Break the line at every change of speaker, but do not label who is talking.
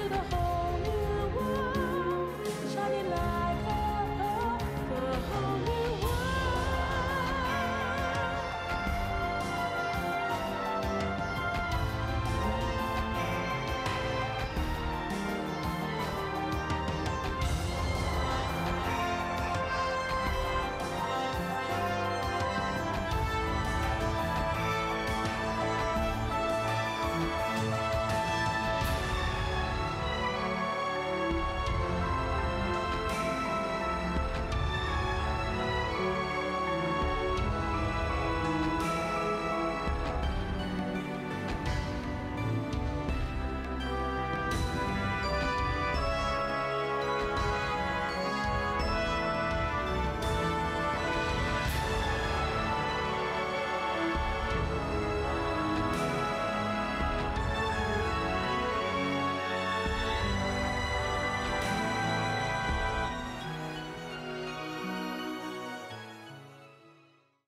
To the whole.